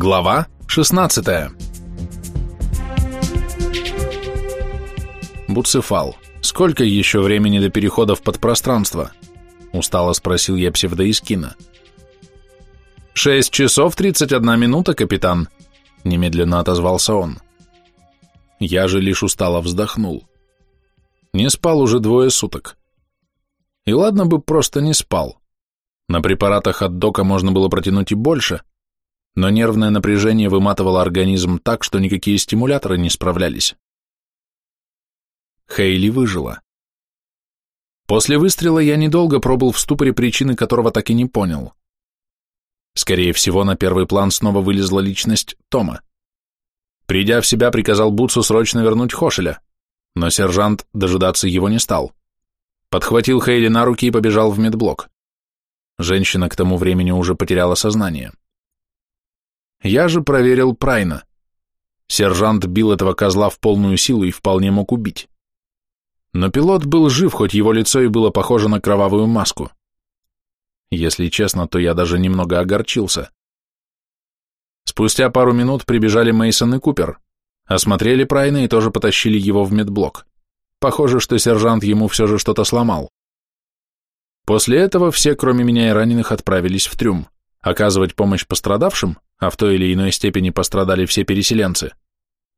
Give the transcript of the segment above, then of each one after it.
Глава 16 Буцефал, сколько еще времени до перехода в подпространство? Устало спросил я псевдоискина. «Шесть часов тридцать одна минута, капитан», — немедленно отозвался он. Я же лишь устало вздохнул. Не спал уже двое суток. И ладно бы просто не спал. На препаратах от дока можно было протянуть и больше, но нервное напряжение выматывало организм так, что никакие стимуляторы не справлялись. Хейли выжила. После выстрела я недолго пробыл в ступоре, причины которого так и не понял. Скорее всего, на первый план снова вылезла личность Тома. Придя в себя, приказал Буцу срочно вернуть Хошеля, но сержант дожидаться его не стал. Подхватил Хейли на руки и побежал в медблок. Женщина к тому времени уже потеряла сознание. Я же проверил Прайна. Сержант бил этого козла в полную силу и вполне мог убить. Но пилот был жив, хоть его лицо и было похоже на кровавую маску. Если честно, то я даже немного огорчился. Спустя пару минут прибежали Мейсон и Купер, осмотрели Прайна и тоже потащили его в медблок. Похоже, что сержант ему все же что-то сломал. После этого все, кроме меня и раненых, отправились в трюм, оказывать помощь пострадавшим, а в той или иной степени пострадали все переселенцы,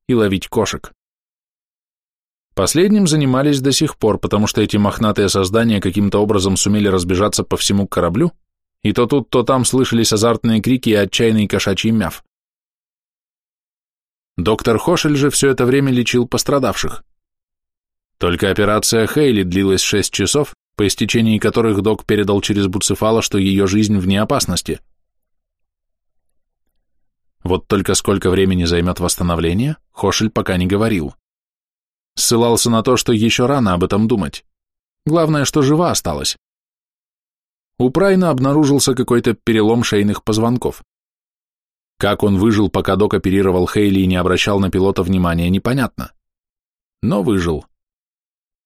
и ловить кошек. Последним занимались до сих пор, потому что эти мохнатые создания каким-то образом сумели разбежаться по всему кораблю, и то тут, то там слышались азартные крики и отчаянный кошачий мяв. Доктор Хошель же все это время лечил пострадавших. Только операция Хейли длилась шесть часов, по истечении которых док передал через Буцефала, что ее жизнь вне опасности. Вот только сколько времени займет восстановление, Хошель пока не говорил. Ссылался на то, что еще рано об этом думать. Главное, что жива осталась. У Прайна обнаружился какой-то перелом шейных позвонков. Как он выжил, пока док оперировал Хейли и не обращал на пилота внимания, непонятно. Но выжил.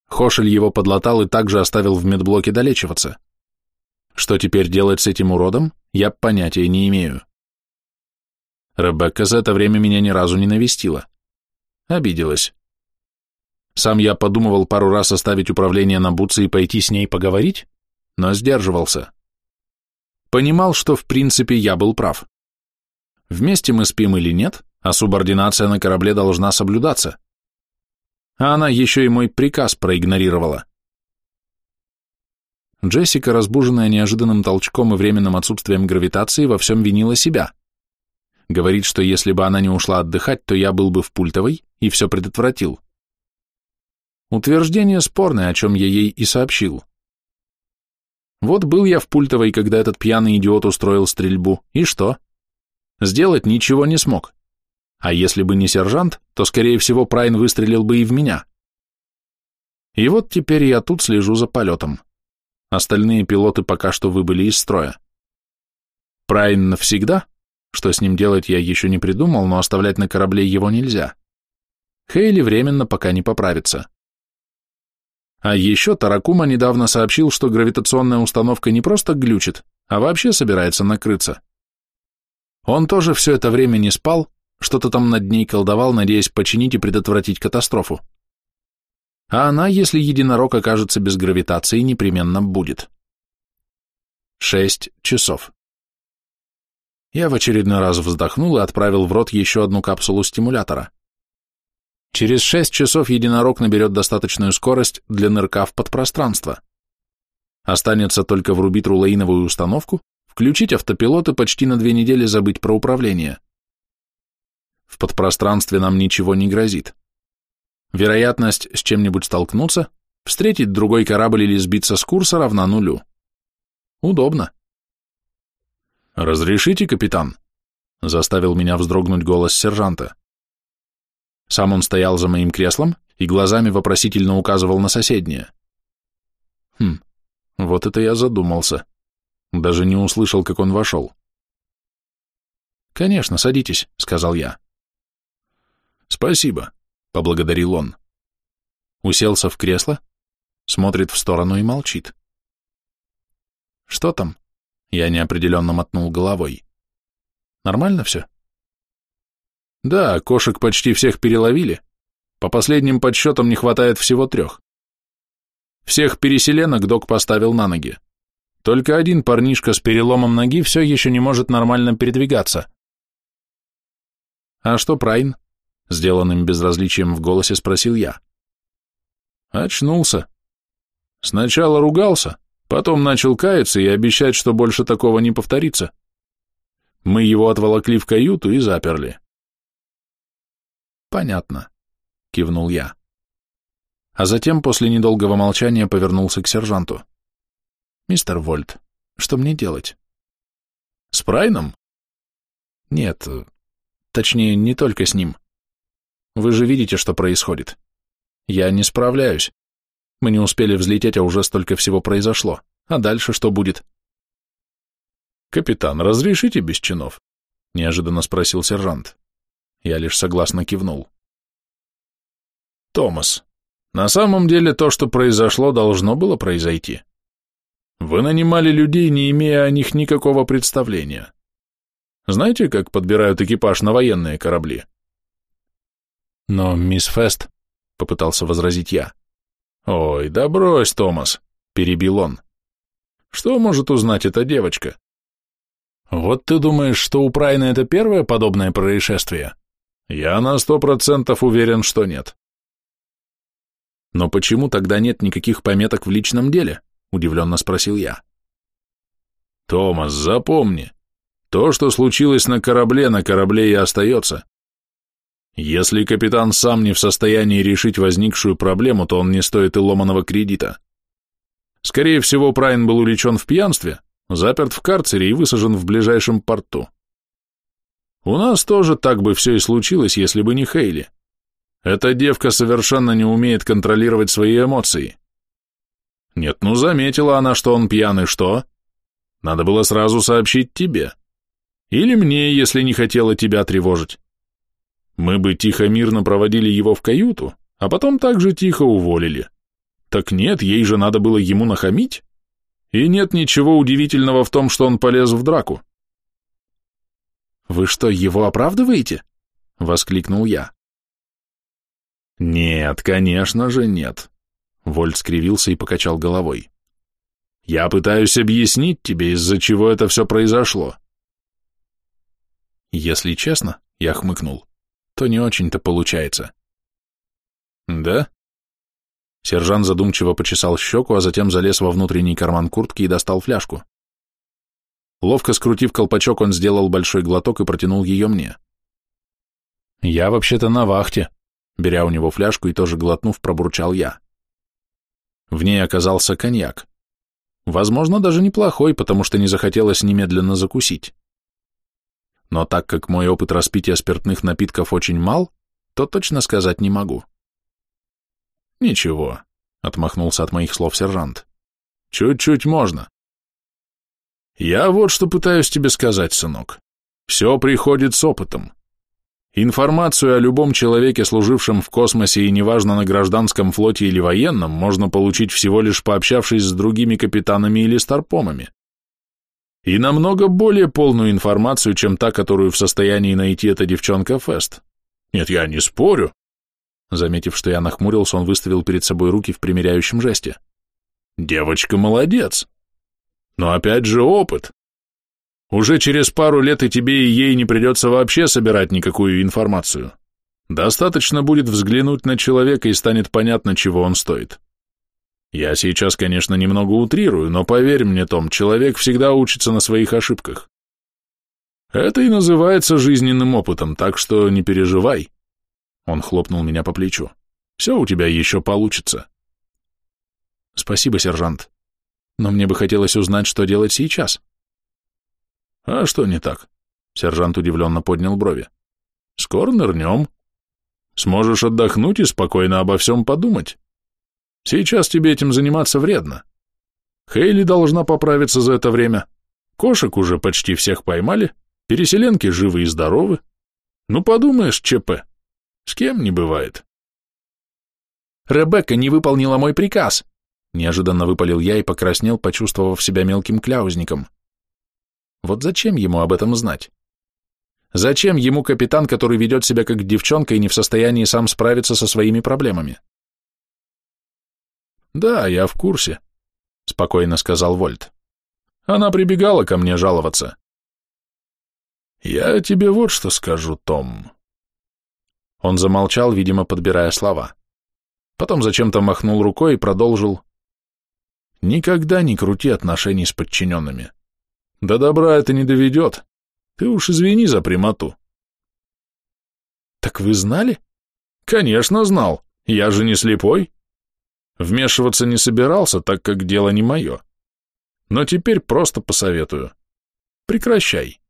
Хошель его подлатал и также оставил в медблоке долечиваться. Что теперь делать с этим уродом, я понятия не имею. Ребекка за это время меня ни разу не навестила. Обиделась. Сам я подумывал пару раз оставить управление на Буце и пойти с ней поговорить, но сдерживался. Понимал, что в принципе я был прав. Вместе мы спим или нет, а субординация на корабле должна соблюдаться. А она еще и мой приказ проигнорировала. Джессика, разбуженная неожиданным толчком и временным отсутствием гравитации, во всем винила себя. Говорит, что если бы она не ушла отдыхать, то я был бы в пультовой и все предотвратил. Утверждение спорное, о чем я ей и сообщил. Вот был я в пультовой, когда этот пьяный идиот устроил стрельбу, и что? Сделать ничего не смог. А если бы не сержант, то, скорее всего, Прайн выстрелил бы и в меня. И вот теперь я тут слежу за полетом. Остальные пилоты пока что выбыли из строя. Прайн навсегда? Что с ним делать я еще не придумал, но оставлять на корабле его нельзя. Хейли временно пока не поправится. А еще Таракума недавно сообщил, что гравитационная установка не просто глючит, а вообще собирается накрыться. Он тоже все это время не спал, что-то там над ней колдовал, надеясь починить и предотвратить катастрофу. А она, если единорог окажется без гравитации, непременно будет. Шесть часов. Я в очередной раз вздохнул и отправил в рот еще одну капсулу стимулятора. Через шесть часов единорог наберет достаточную скорость для нырка в подпространство. Останется только врубить рулейновую установку, включить автопилот и почти на две недели забыть про управление. В подпространстве нам ничего не грозит. Вероятность с чем-нибудь столкнуться, встретить другой корабль или сбиться с курса равна нулю. Удобно. «Разрешите, капитан?» — заставил меня вздрогнуть голос сержанта. Сам он стоял за моим креслом и глазами вопросительно указывал на соседнее. Хм, вот это я задумался. Даже не услышал, как он вошел. «Конечно, садитесь», — сказал я. «Спасибо», — поблагодарил он. Уселся в кресло, смотрит в сторону и молчит. «Что там?» Я неопределенно мотнул головой. Нормально все? Да, кошек почти всех переловили. По последним подсчетам не хватает всего трех. Всех переселенок док поставил на ноги. Только один парнишка с переломом ноги все еще не может нормально передвигаться. «А что Прайн?» — сделанным безразличием в голосе спросил я. Очнулся. Сначала ругался, потом начал каяться и обещать, что больше такого не повторится. Мы его отволокли в каюту и заперли. «Понятно», — кивнул я. А затем, после недолгого молчания, повернулся к сержанту. «Мистер Вольт, что мне делать?» «С Прайном?» «Нет, точнее, не только с ним. Вы же видите, что происходит. Я не справляюсь. Мы не успели взлететь, а уже столько всего произошло. А дальше что будет?» «Капитан, разрешите без чинов?» — неожиданно спросил сержант. Я лишь согласно кивнул. «Томас, на самом деле то, что произошло, должно было произойти. Вы нанимали людей, не имея о них никакого представления. Знаете, как подбирают экипаж на военные корабли? Но, мисс Фест, попытался возразить я. Ой, да брось, Томас, перебил он. Что может узнать эта девочка? Вот ты думаешь, что у Прайна это первое подобное происшествие? Я на сто процентов уверен, что нет. Но почему тогда нет никаких пометок в личном деле? Удивленно спросил я. Томас, запомни, то, что случилось на корабле, на корабле и остается. Если капитан сам не в состоянии решить возникшую проблему, то он не стоит и ломаного кредита. Скорее всего, Прайн был увлечен в пьянстве, заперт в карцере и высажен в ближайшем порту. У нас тоже так бы все и случилось, если бы не Хейли. Эта девка совершенно не умеет контролировать свои эмоции. Нет, ну заметила она, что он пьяный, что? Надо было сразу сообщить тебе. Или мне, если не хотела тебя тревожить. Мы бы тихо-мирно проводили его в каюту, а потом также тихо уволили. Так нет, ей же надо было ему нахамить. И нет ничего удивительного в том, что он полез в драку. «Вы что, его оправдываете?» — воскликнул я. «Нет, конечно же нет», — Вольт скривился и покачал головой. «Я пытаюсь объяснить тебе, из-за чего это все произошло». «Если честно», — я хмыкнул, — «то не очень-то получается». «Да?» Сержант задумчиво почесал щеку, а затем залез во внутренний карман куртки и достал фляжку. Ловко скрутив колпачок, он сделал большой глоток и протянул ее мне. «Я вообще-то на вахте», Беря у него фляжку и тоже глотнув, пробурчал я. В ней оказался коньяк. Возможно, даже неплохой, потому что не захотелось немедленно закусить. Но так как мой опыт распития спиртных напитков очень мал, то точно сказать не могу. «Ничего», — отмахнулся от моих слов сержант. «Чуть-чуть можно». «Я вот что пытаюсь тебе сказать, сынок. Все приходит с опытом. Информацию о любом человеке, служившем в космосе и неважно на гражданском флоте или военном, можно получить всего лишь пообщавшись с другими капитанами или старпомами. И намного более полную информацию, чем та, которую в состоянии найти эта девчонка Фест. Нет, я не спорю. Заметив, что я нахмурился, он выставил перед собой руки в примиряющем жесте. Девочка молодец. Но опять же опыт. Уже через пару лет и тебе, и ей не придется вообще собирать никакую информацию. Достаточно будет взглянуть на человека, и станет понятно, чего он стоит. Я сейчас, конечно, немного утрирую, но поверь мне, Том, человек всегда учится на своих ошибках. Это и называется жизненным опытом, так что не переживай. Он хлопнул меня по плечу. Все у тебя еще получится. Спасибо, сержант. Но мне бы хотелось узнать, что делать сейчас. А что не так? Сержант удивленно поднял брови. Скоро нырнем. Сможешь отдохнуть и спокойно обо всем подумать. Сейчас тебе этим заниматься вредно. Хейли должна поправиться за это время. Кошек уже почти всех поймали, переселенки живы и здоровы. Ну, подумаешь, ЧП. С кем не бывает. Ребекка не выполнила мой приказ. Неожиданно выпалил я и покраснел, почувствовав себя мелким кляузником. Вот зачем ему об этом знать? Зачем ему капитан, который ведет себя как девчонка и не в состоянии сам справиться со своими проблемами? Да, я в курсе, спокойно сказал Вольт. Она прибегала ко мне жаловаться. Я тебе вот что скажу, Том. Он замолчал, видимо, подбирая слова. Потом зачем-то махнул рукой и продолжил. Никогда не крути отношений с подчиненными. До добра это не доведет. Ты уж извини за прямоту. Так вы знали? Конечно, знал. Я же не слепой. Вмешиваться не собирался, так как дело не мое. Но теперь просто посоветую. Прекращай.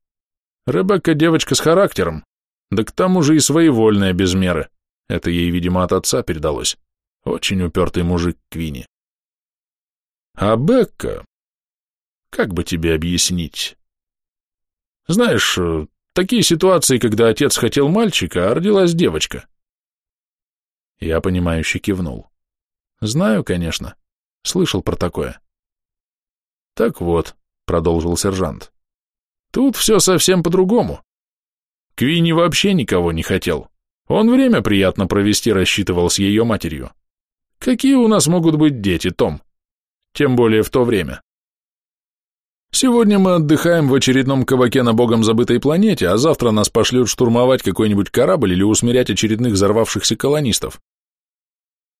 Ребекка девочка с характером, да к тому же и своевольная без меры. Это ей, видимо, от отца передалось. Очень упертый мужик Квини. А Бекка... Как бы тебе объяснить? Знаешь, э, такие ситуации, когда отец хотел мальчика, а родилась девочка. Я понимающе кивнул. Знаю, конечно. Слышал про такое. Так вот, продолжил сержант. Тут все совсем по-другому. Квинни вообще никого не хотел. Он время приятно провести рассчитывал с ее матерью. Какие у нас могут быть дети, Том? Тем более в то время. Сегодня мы отдыхаем в очередном кабаке на богом забытой планете, а завтра нас пошлют штурмовать какой-нибудь корабль или усмирять очередных взорвавшихся колонистов.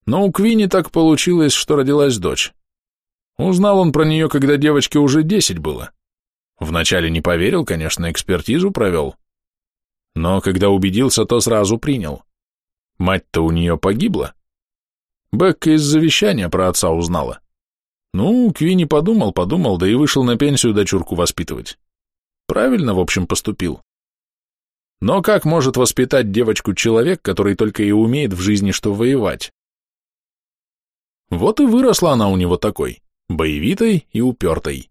Но у Квинни так получилось, что родилась дочь. Узнал он про нее, когда девочке уже десять было. Вначале не поверил, конечно, экспертизу провел. Но когда убедился, то сразу принял. Мать-то у нее погибла. Бекка из завещания про отца узнала. Ну, Квинни подумал, подумал, да и вышел на пенсию дочурку воспитывать. Правильно, в общем, поступил. Но как может воспитать девочку человек, который только и умеет в жизни что воевать? Вот и выросла она у него такой, боевитой и упертой.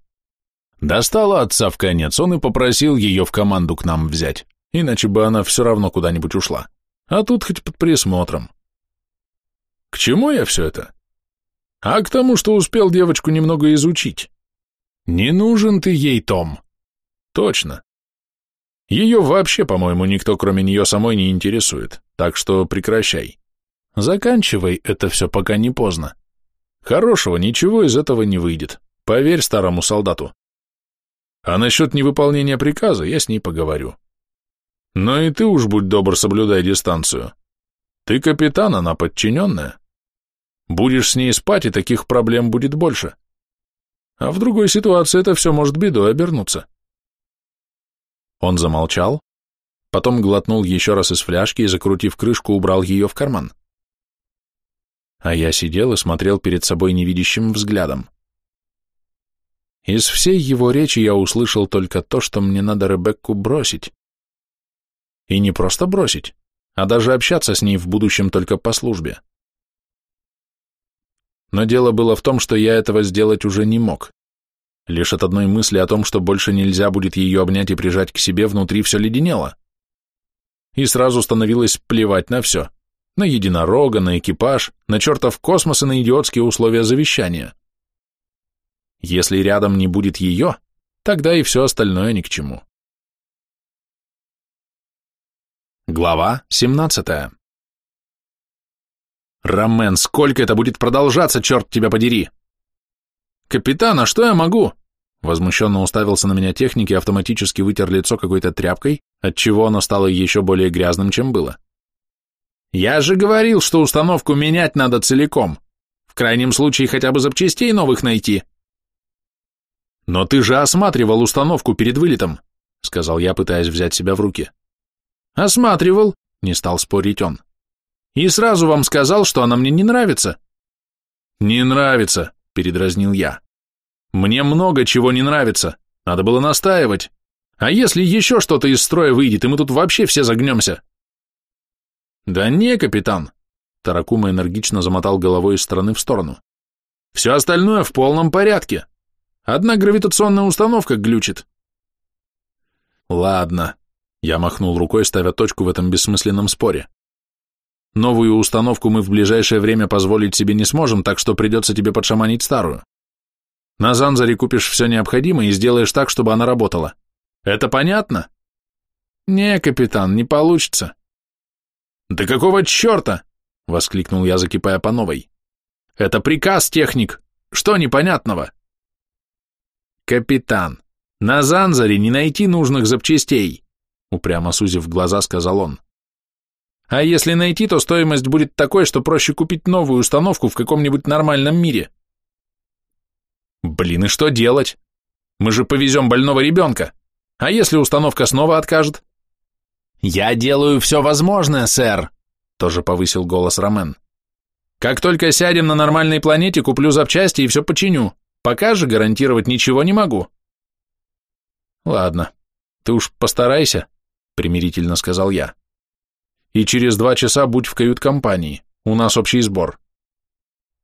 Достала отца в конец, он и попросил ее в команду к нам взять, иначе бы она все равно куда-нибудь ушла. А тут хоть под присмотром. К чему я все это? А к тому, что успел девочку немного изучить. Не нужен ты ей, Том. Точно. Ее вообще, по-моему, никто, кроме нее самой, не интересует, так что прекращай. Заканчивай это все, пока не поздно. Хорошего ничего из этого не выйдет, поверь старому солдату. А насчет невыполнения приказа я с ней поговорю. Но и ты уж будь добр, соблюдай дистанцию. Ты капитан, она подчиненная. Будешь с ней спать, и таких проблем будет больше. А в другой ситуации это все может бедой обернуться. Он замолчал, потом глотнул еще раз из фляжки и, закрутив крышку, убрал ее в карман а я сидел и смотрел перед собой невидящим взглядом. Из всей его речи я услышал только то, что мне надо Ребекку бросить. И не просто бросить, а даже общаться с ней в будущем только по службе. Но дело было в том, что я этого сделать уже не мог. Лишь от одной мысли о том, что больше нельзя будет ее обнять и прижать к себе, внутри все леденело. И сразу становилось плевать на все — на единорога, на экипаж, на чертов космос и на идиотские условия завещания. Если рядом не будет ее, тогда и все остальное ни к чему. Глава 17 «Ромен, сколько это будет продолжаться, черт тебя подери!» «Капитан, а что я могу?» Возмущенно уставился на меня техник и автоматически вытер лицо какой-то тряпкой, отчего оно стало еще более грязным, чем было. Я же говорил, что установку менять надо целиком. В крайнем случае хотя бы запчастей новых найти. Но ты же осматривал установку перед вылетом, сказал я, пытаясь взять себя в руки. Осматривал, не стал спорить он. И сразу вам сказал, что она мне не нравится. Не нравится, передразнил я. Мне много чего не нравится. Надо было настаивать. А если еще что-то из строя выйдет, и мы тут вообще все загнемся? «Да не, капитан!» Таракума энергично замотал головой из стороны в сторону. «Все остальное в полном порядке. Одна гравитационная установка глючит». «Ладно», — я махнул рукой, ставя точку в этом бессмысленном споре. «Новую установку мы в ближайшее время позволить себе не сможем, так что придется тебе подшаманить старую. На Занзаре купишь все необходимое и сделаешь так, чтобы она работала. Это понятно?» Не, капитан, не получится. Да какого черта? Воскликнул я, закипая по новой. Это приказ, техник. Что непонятного? Капитан, на Занзаре не найти нужных запчастей, упрямо сузив глаза, сказал он. А если найти, то стоимость будет такой, что проще купить новую установку в каком-нибудь нормальном мире. Блин, и что делать? Мы же повезем больного ребенка. А если установка снова откажет? Я делаю все возможное, сэр, тоже повысил голос Ромен. Как только сядем на нормальной планете, куплю запчасти и все починю. Пока же гарантировать ничего не могу. Ладно, ты уж постарайся, примирительно сказал я. И через два часа будь в кают-компании. У нас общий сбор.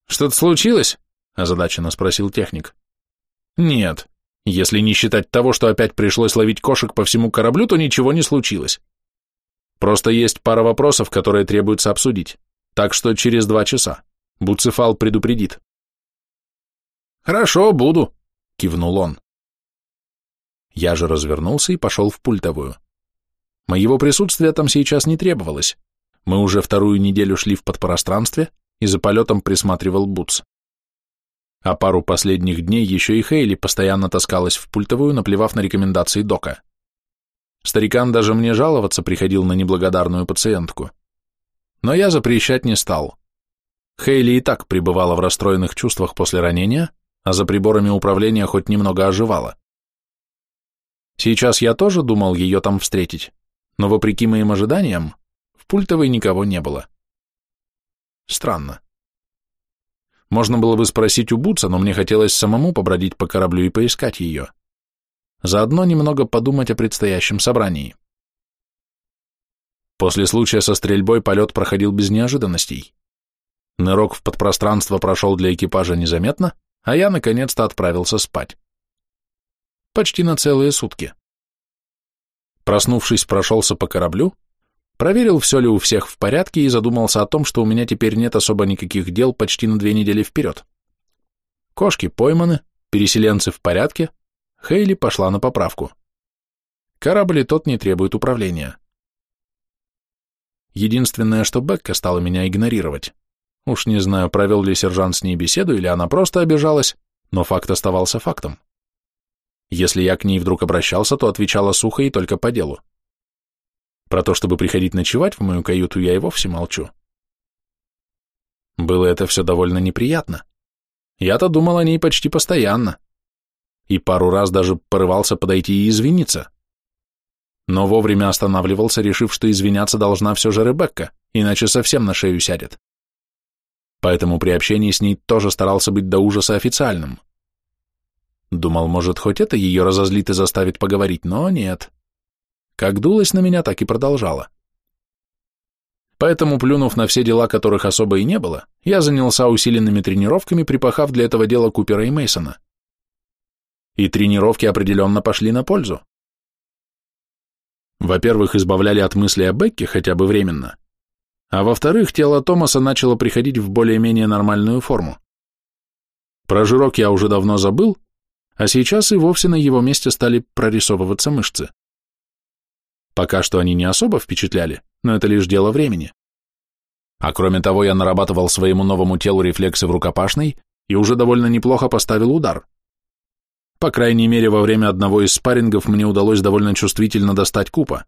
Что-то случилось? озадаченно спросил техник. Нет, если не считать того, что опять пришлось ловить кошек по всему кораблю, то ничего не случилось. Просто есть пара вопросов, которые требуется обсудить. Так что через два часа. Буцефал предупредит. Хорошо, буду, кивнул он. Я же развернулся и пошел в пультовую. Моего присутствия там сейчас не требовалось. Мы уже вторую неделю шли в подпространстве, и за полетом присматривал Буц. А пару последних дней еще и Хейли постоянно таскалась в пультовую, наплевав на рекомендации дока. Старикан даже мне жаловаться приходил на неблагодарную пациентку. Но я запрещать не стал. Хейли и так пребывала в расстроенных чувствах после ранения, а за приборами управления хоть немного оживала. Сейчас я тоже думал ее там встретить, но вопреки моим ожиданиям, в пультовой никого не было. Странно. Можно было бы спросить у Бутса, но мне хотелось самому побродить по кораблю и поискать ее. Заодно немного подумать о предстоящем собрании. После случая со стрельбой полет проходил без неожиданностей. Нырок в подпространство прошел для экипажа незаметно, а я наконец-то отправился спать. Почти на целые сутки. Проснувшись, прошелся по кораблю, Проверил, все ли у всех в порядке и задумался о том, что у меня теперь нет особо никаких дел почти на две недели вперед. Кошки пойманы, переселенцы в порядке, Хейли пошла на поправку. Корабль и тот не требует управления. Единственное, что Бекка стала меня игнорировать. Уж не знаю, провел ли сержант с ней беседу или она просто обижалась, но факт оставался фактом. Если я к ней вдруг обращался, то отвечала сухо и только по делу. Про то, чтобы приходить ночевать в мою каюту, я и вовсе молчу. Было это все довольно неприятно. Я-то думал о ней почти постоянно. И пару раз даже порывался подойти и извиниться. Но вовремя останавливался, решив, что извиняться должна все же Ребекка, иначе совсем на шею сядет. Поэтому при общении с ней тоже старался быть до ужаса официальным. Думал, может, хоть это ее разозлит и заставит поговорить, но нет. Как дулась на меня, так и продолжала. Поэтому, плюнув на все дела, которых особо и не было, я занялся усиленными тренировками, припахав для этого дела Купера и Мейсона. И тренировки определенно пошли на пользу. Во-первых, избавляли от мысли о Бекке хотя бы временно, а во-вторых, тело Томаса начало приходить в более-менее нормальную форму. Про жирок я уже давно забыл, а сейчас и вовсе на его месте стали прорисовываться мышцы. Пока что они не особо впечатляли, но это лишь дело времени. А кроме того, я нарабатывал своему новому телу рефлексы в рукопашной и уже довольно неплохо поставил удар. По крайней мере, во время одного из спаррингов мне удалось довольно чувствительно достать купа.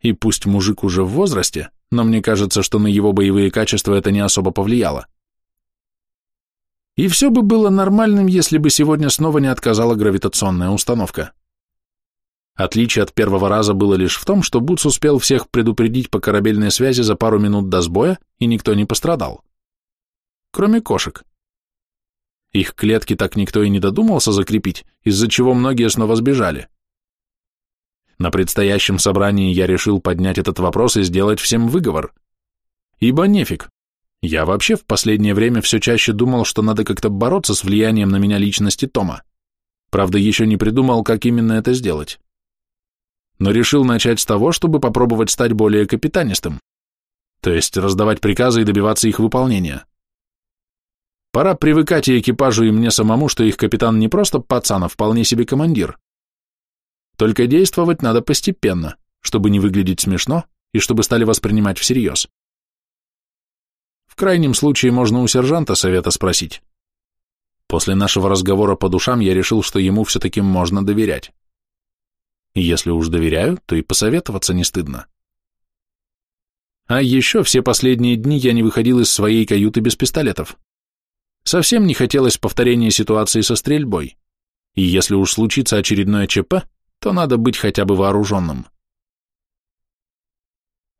И пусть мужик уже в возрасте, но мне кажется, что на его боевые качества это не особо повлияло. И все бы было нормальным, если бы сегодня снова не отказала гравитационная установка. Отличие от первого раза было лишь в том, что Буц успел всех предупредить по корабельной связи за пару минут до сбоя, и никто не пострадал. Кроме кошек. Их клетки так никто и не додумался закрепить, из-за чего многие снова сбежали. На предстоящем собрании я решил поднять этот вопрос и сделать всем выговор. Ибо нефиг. Я вообще в последнее время все чаще думал, что надо как-то бороться с влиянием на меня личности Тома. Правда, еще не придумал, как именно это сделать но решил начать с того, чтобы попробовать стать более капитанистым, то есть раздавать приказы и добиваться их выполнения. Пора привыкать и экипажу, и мне самому, что их капитан не просто пацан, а вполне себе командир. Только действовать надо постепенно, чтобы не выглядеть смешно и чтобы стали воспринимать всерьез. В крайнем случае можно у сержанта совета спросить. После нашего разговора по душам я решил, что ему все-таки можно доверять. И если уж доверяю, то и посоветоваться не стыдно. А еще все последние дни я не выходил из своей каюты без пистолетов. Совсем не хотелось повторения ситуации со стрельбой. И если уж случится очередное ЧП, то надо быть хотя бы вооруженным.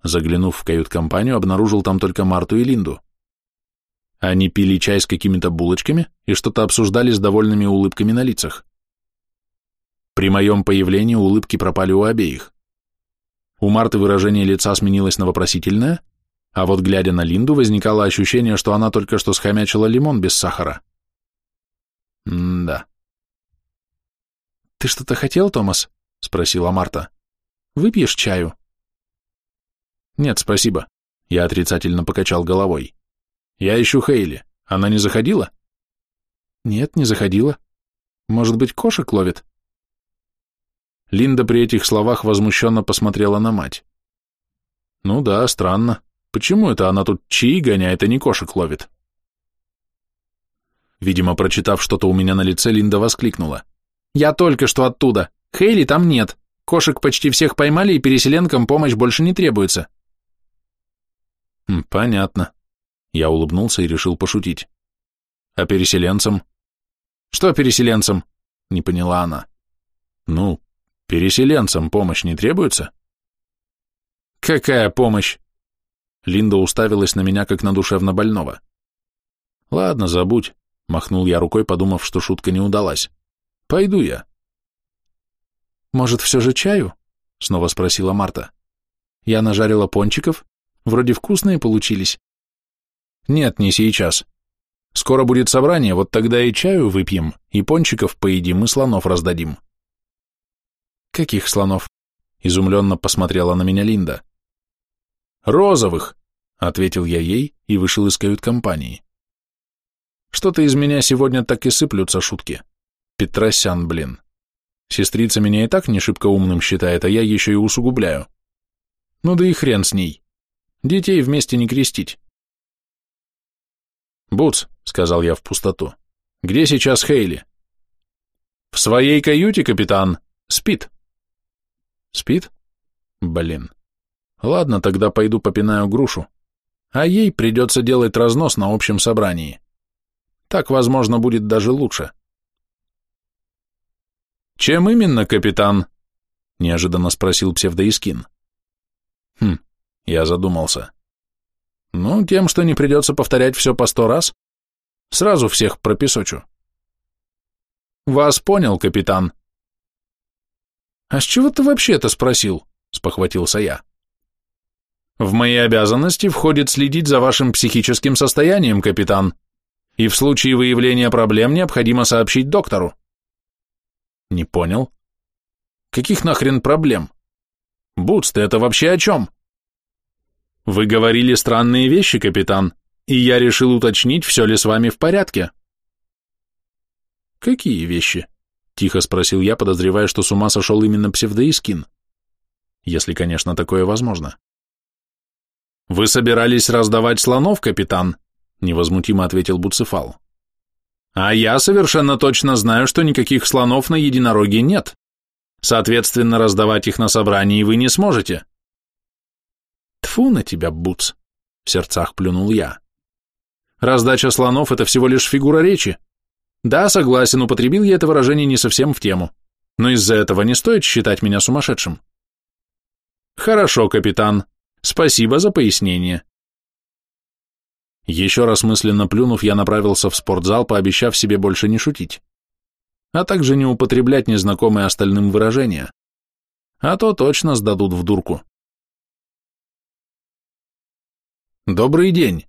Заглянув в кают-компанию, обнаружил там только Марту и Линду. Они пили чай с какими-то булочками и что-то обсуждали с довольными улыбками на лицах. При моем появлении улыбки пропали у обеих. У Марты выражение лица сменилось на вопросительное, а вот глядя на Линду, возникало ощущение, что она только что схомячила лимон без сахара. М-да. «Ты что-то хотел, Томас?» — спросила Марта. «Выпьешь чаю?» «Нет, спасибо». Я отрицательно покачал головой. «Я ищу Хейли. Она не заходила?» «Нет, не заходила. Может быть, кошек ловит?» Линда при этих словах возмущенно посмотрела на мать. «Ну да, странно. Почему это она тут чаи гоняет, а не кошек ловит?» Видимо, прочитав что-то у меня на лице, Линда воскликнула. «Я только что оттуда. Хейли там нет. Кошек почти всех поймали, и переселенкам помощь больше не требуется». «Понятно». Я улыбнулся и решил пошутить. «А переселенцам?» «Что переселенцам?» — не поняла она. «Ну, Переселенцам помощь не требуется? Какая помощь? Линда уставилась на меня, как на душевно больного. Ладно, забудь, махнул я рукой, подумав, что шутка не удалась. Пойду я. Может, все же чаю? Снова спросила Марта. Я нажарила пончиков, вроде вкусные получились. Нет, не сейчас. Скоро будет собрание, вот тогда и чаю выпьем, и пончиков поедим, и слонов раздадим. «Каких слонов?» — изумленно посмотрела на меня Линда. «Розовых!» — ответил я ей и вышел из кают-компании. «Что-то из меня сегодня так и сыплются шутки. Петросян, блин. Сестрица меня и так не шибко умным считает, а я еще и усугубляю. Ну да и хрен с ней. Детей вместе не крестить». «Буц», — сказал я в пустоту, — «где сейчас Хейли?» «В своей каюте, капитан. Спит». Спит? Блин. Ладно, тогда пойду попинаю грушу. А ей придется делать разнос на общем собрании. Так, возможно, будет даже лучше. «Чем именно, капитан?» — неожиданно спросил псевдоискин. «Хм, я задумался. Ну, тем, что не придется повторять все по сто раз. Сразу всех пропесочу». «Вас понял, капитан», «А с чего ты вообще это спросил?» – спохватился я. «В мои обязанности входит следить за вашим психическим состоянием, капитан, и в случае выявления проблем необходимо сообщить доктору». «Не понял. Каких нахрен проблем? Бутс, ты это вообще о чем?» «Вы говорили странные вещи, капитан, и я решил уточнить, все ли с вами в порядке». «Какие вещи?» Тихо спросил я, подозревая, что с ума сошел именно псевдоискин. Если, конечно, такое возможно. «Вы собирались раздавать слонов, капитан?» — невозмутимо ответил Буцефал. «А я совершенно точно знаю, что никаких слонов на единороге нет. Соответственно, раздавать их на собрании вы не сможете». «Тьфу на тебя, Буц!» — в сердцах плюнул я. «Раздача слонов — это всего лишь фигура речи. Да, согласен, употребил я это выражение не совсем в тему, но из-за этого не стоит считать меня сумасшедшим. Хорошо, капитан. Спасибо за пояснение. Еще раз мысленно плюнув, я направился в спортзал, пообещав себе больше не шутить, а также не употреблять незнакомые остальным выражения, а то точно сдадут в дурку. Добрый день.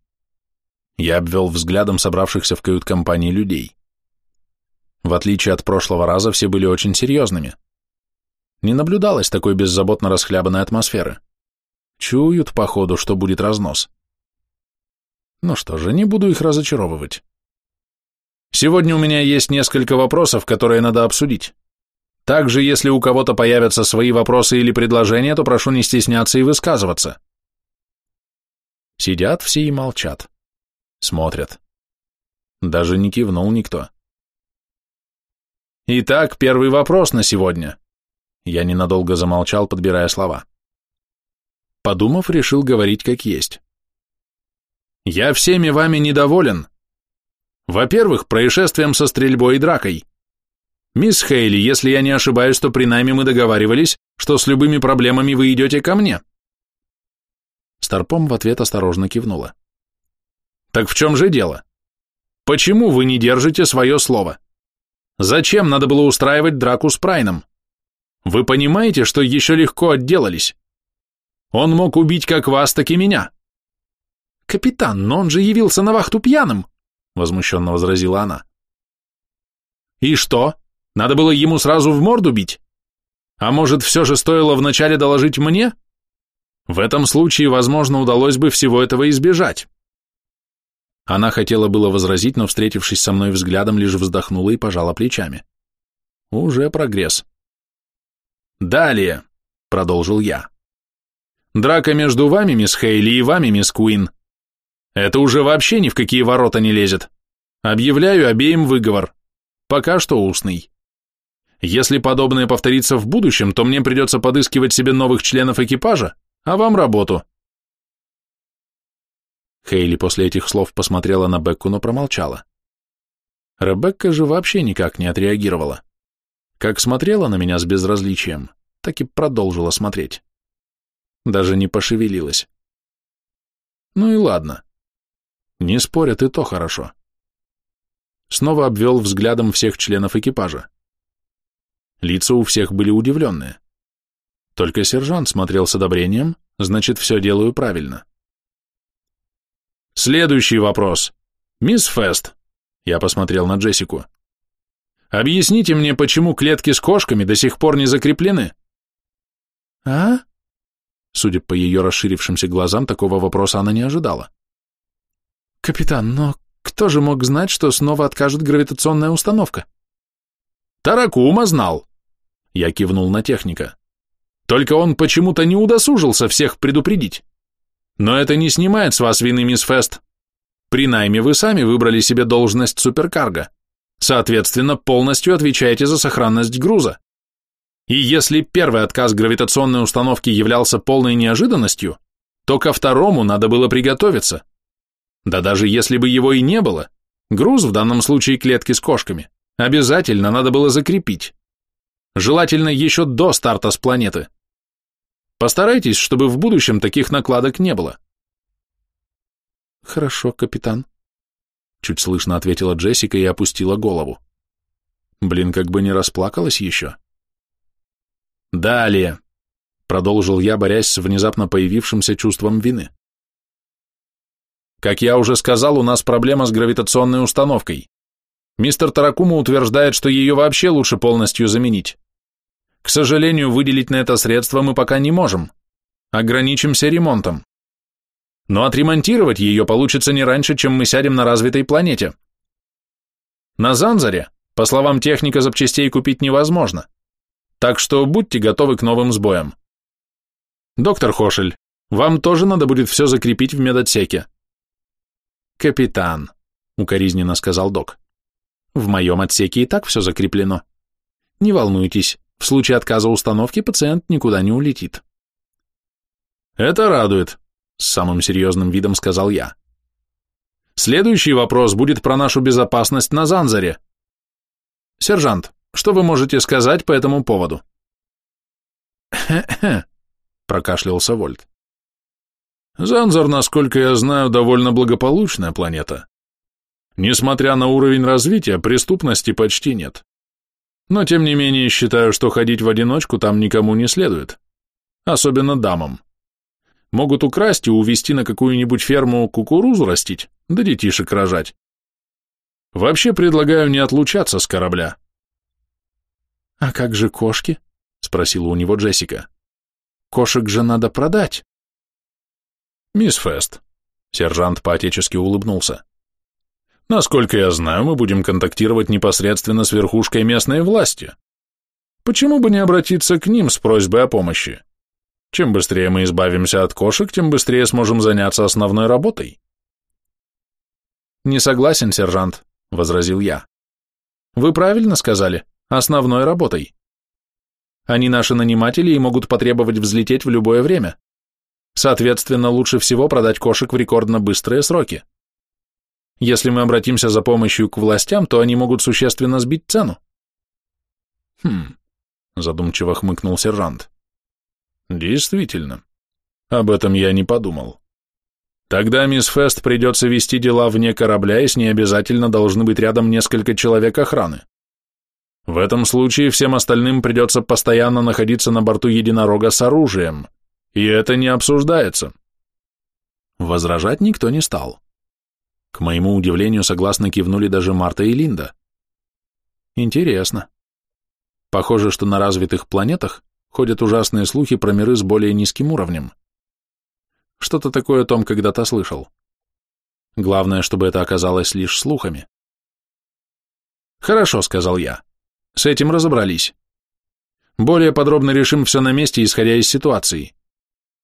Я обвел взглядом собравшихся в кают-компании людей. В отличие от прошлого раза, все были очень серьезными. Не наблюдалось такой беззаботно расхлябанной атмосферы. Чуют, походу, что будет разнос. Ну что же, не буду их разочаровывать. Сегодня у меня есть несколько вопросов, которые надо обсудить. Также, если у кого-то появятся свои вопросы или предложения, то прошу не стесняться и высказываться. Сидят все и молчат. Смотрят. Даже не кивнул никто. Итак, первый вопрос на сегодня. Я ненадолго замолчал, подбирая слова. Подумав, решил говорить как есть. Я всеми вами недоволен. Во-первых, происшествием со стрельбой и дракой. Мисс Хейли, если я не ошибаюсь, то при найме мы договаривались, что с любыми проблемами вы идете ко мне. Старпом в ответ осторожно кивнула. Так в чем же дело? Почему вы не держите свое слово? Зачем надо было устраивать драку с Прайном? Вы понимаете, что еще легко отделались? Он мог убить как вас, так и меня. Капитан, но он же явился на вахту пьяным, возмущенно возразила она. И что? Надо было ему сразу в морду бить? А может, все же стоило вначале доложить мне? В этом случае, возможно, удалось бы всего этого избежать. Она хотела было возразить, но, встретившись со мной взглядом, лишь вздохнула и пожала плечами. Уже прогресс. «Далее», — продолжил я. «Драка между вами, мисс Хейли, и вами, мисс Куин. Это уже вообще ни в какие ворота не лезет. Объявляю обеим выговор. Пока что устный. Если подобное повторится в будущем, то мне придется подыскивать себе новых членов экипажа, а вам работу. Хейли после этих слов посмотрела на Бекку, но промолчала. Ребекка же вообще никак не отреагировала. Как смотрела на меня с безразличием, так и продолжила смотреть. Даже не пошевелилась. Ну и ладно. Не спорят, и то хорошо. Снова обвел взглядом всех членов экипажа. Лица у всех были удивленные. Только сержант смотрел с одобрением, значит, все делаю правильно. Следующий вопрос. Мисс Фест. Я посмотрел на Джессику. Объясните мне, почему клетки с кошками до сих пор не закреплены? А? Судя по ее расширившимся глазам, такого вопроса она не ожидала. Капитан, но кто же мог знать, что снова откажет гравитационная установка? Таракума знал. Я кивнул на техника. Только он почему-то не удосужился всех предупредить. Но это не снимает с вас вины, мисс Фест. При найме вы сами выбрали себе должность суперкарга. Соответственно, полностью отвечаете за сохранность груза. И если первый отказ гравитационной установки являлся полной неожиданностью, то ко второму надо было приготовиться. Да даже если бы его и не было, груз, в данном случае клетки с кошками, обязательно надо было закрепить. Желательно еще до старта с планеты. Постарайтесь, чтобы в будущем таких накладок не было. Хорошо, капитан. Чуть слышно ответила Джессика и опустила голову. Блин, как бы не расплакалась еще. Далее, продолжил я, борясь с внезапно появившимся чувством вины. Как я уже сказал, у нас проблема с гравитационной установкой. Мистер Таракума утверждает, что ее вообще лучше полностью заменить. К сожалению, выделить на это средства мы пока не можем. Ограничимся ремонтом. Но отремонтировать ее получится не раньше, чем мы сядем на развитой планете. На Занзаре, по словам техника, запчастей купить невозможно. Так что будьте готовы к новым сбоям. Доктор Хошель, вам тоже надо будет все закрепить в медотсеке. Капитан, укоризненно сказал док. В моем отсеке и так все закреплено. Не волнуйтесь, в случае отказа установки пациент никуда не улетит. Это радует, с самым серьезным видом сказал я. Следующий вопрос будет про нашу безопасность на Занзаре. Сержант, что вы можете сказать по этому поводу? Хе-хе, прокашлялся Вольт. Занзар, насколько я знаю, довольно благополучная планета. Несмотря на уровень развития, преступности почти нет. Но тем не менее считаю, что ходить в одиночку там никому не следует. Особенно дамам. Могут украсть и увезти на какую-нибудь ферму кукурузу растить, да детишек рожать. Вообще предлагаю не отлучаться с корабля. «А как же кошки?» — спросила у него Джессика. «Кошек же надо продать». «Мисс Фест», — сержант поотечески улыбнулся, Насколько я знаю, мы будем контактировать непосредственно с верхушкой местной власти. Почему бы не обратиться к ним с просьбой о помощи? Чем быстрее мы избавимся от кошек, тем быстрее сможем заняться основной работой. Не согласен, сержант, возразил я. Вы правильно сказали, основной работой. Они наши наниматели и могут потребовать взлететь в любое время. Соответственно, лучше всего продать кошек в рекордно быстрые сроки. Если мы обратимся за помощью к властям, то они могут существенно сбить цену. Хм, задумчиво хмыкнул сержант. Действительно. Об этом я не подумал. Тогда мисс Фест придется вести дела вне корабля, и с ней обязательно должны быть рядом несколько человек охраны. В этом случае всем остальным придется постоянно находиться на борту единорога с оружием, и это не обсуждается. Возражать никто не стал. К моему удивлению, согласно кивнули даже Марта и Линда. Интересно. Похоже, что на развитых планетах ходят ужасные слухи про миры с более низким уровнем. Что-то такое Том когда-то слышал. Главное, чтобы это оказалось лишь слухами. «Хорошо», — сказал я. «С этим разобрались. Более подробно решим все на месте, исходя из ситуации.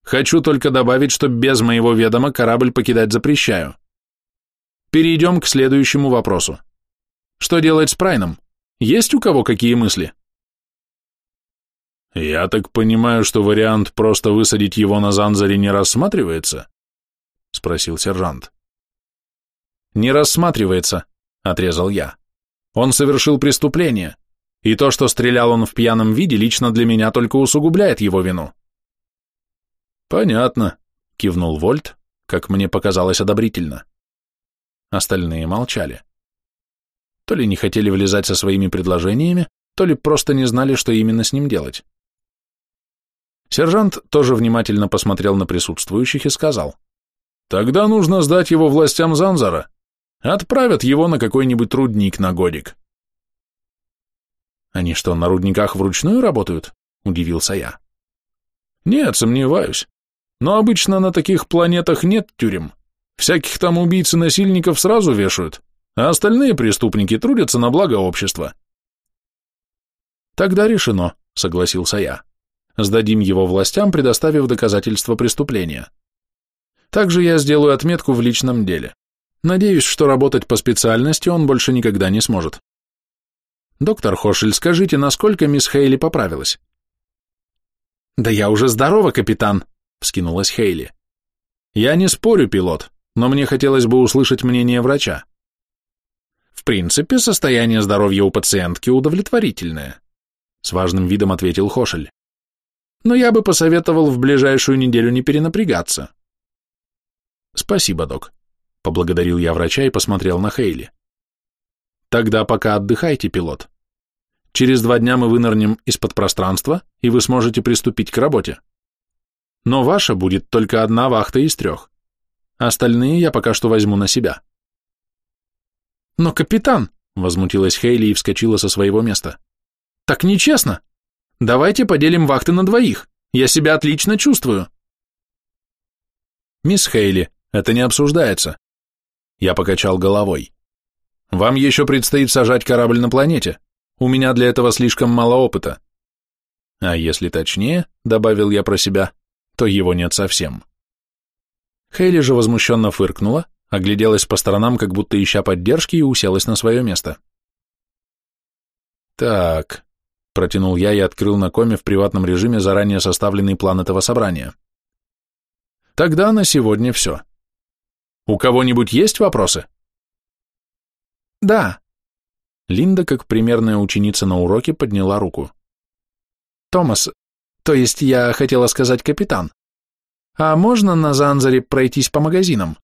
Хочу только добавить, что без моего ведома корабль покидать запрещаю. Перейдем к следующему вопросу. Что делать с Прайном? Есть у кого какие мысли?» «Я так понимаю, что вариант просто высадить его на Занзаре не рассматривается?» — спросил сержант. «Не рассматривается», — отрезал я. «Он совершил преступление, и то, что стрелял он в пьяном виде, лично для меня только усугубляет его вину». «Понятно», — кивнул Вольт, как мне показалось одобрительно. Остальные молчали. То ли не хотели влезать со своими предложениями, то ли просто не знали, что именно с ним делать. Сержант тоже внимательно посмотрел на присутствующих и сказал, «Тогда нужно сдать его властям Занзара. Отправят его на какой-нибудь рудник на годик». «Они что, на рудниках вручную работают?» – удивился я. «Нет, сомневаюсь. Но обычно на таких планетах нет тюрем. Всяких там убийц и насильников сразу вешают, а остальные преступники трудятся на благо общества». «Тогда решено», – согласился я. Сдадим его властям, предоставив доказательства преступления. Также я сделаю отметку в личном деле. Надеюсь, что работать по специальности он больше никогда не сможет. Доктор Хошель, скажите, насколько мисс Хейли поправилась? Да я уже здорова, капитан, вскинулась Хейли. Я не спорю, пилот, но мне хотелось бы услышать мнение врача. В принципе, состояние здоровья у пациентки удовлетворительное, с важным видом ответил Хошель но я бы посоветовал в ближайшую неделю не перенапрягаться. Спасибо, док, поблагодарил я врача и посмотрел на Хейли. Тогда пока отдыхайте, пилот. Через два дня мы вынырнем из-под пространства, и вы сможете приступить к работе. Но ваша будет только одна вахта из трех. Остальные я пока что возьму на себя. Но, капитан, возмутилась Хейли и вскочила со своего места. Так нечестно. Давайте поделим вахты на двоих. Я себя отлично чувствую. Мисс Хейли, это не обсуждается. Я покачал головой. Вам еще предстоит сажать корабль на планете. У меня для этого слишком мало опыта. А если точнее, добавил я про себя, то его нет совсем. Хейли же возмущенно фыркнула, огляделась по сторонам, как будто ища поддержки, и уселась на свое место. Так, Протянул я и открыл на коме в приватном режиме заранее составленный план этого собрания. Тогда на сегодня все. У кого-нибудь есть вопросы? Да. Линда, как примерная ученица на уроке, подняла руку. Томас, то есть я хотела сказать капитан, а можно на Занзаре пройтись по магазинам?